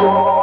Oh.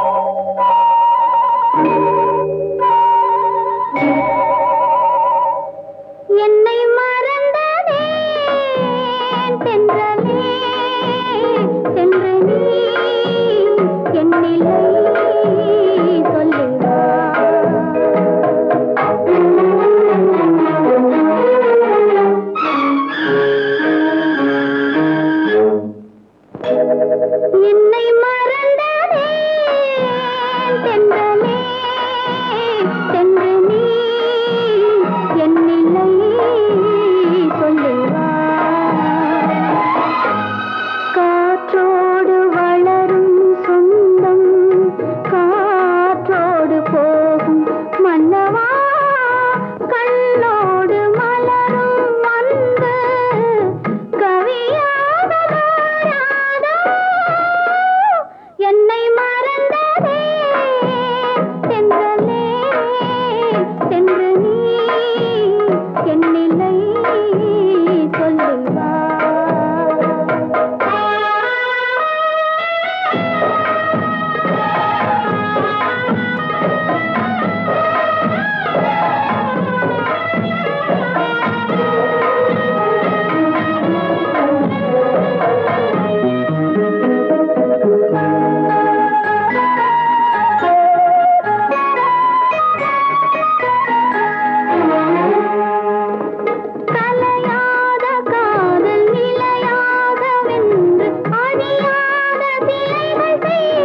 me.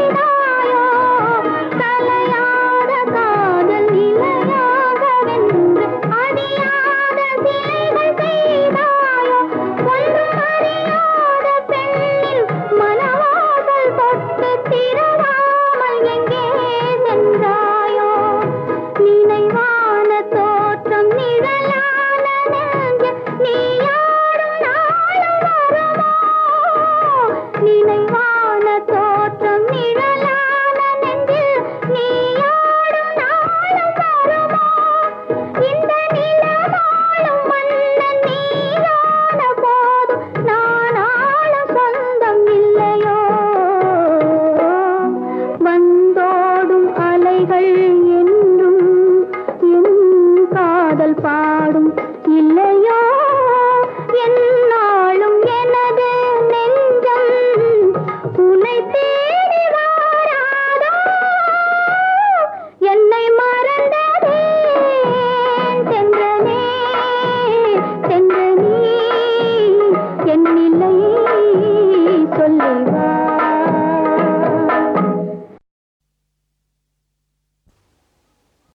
பாடும் இல்லையோ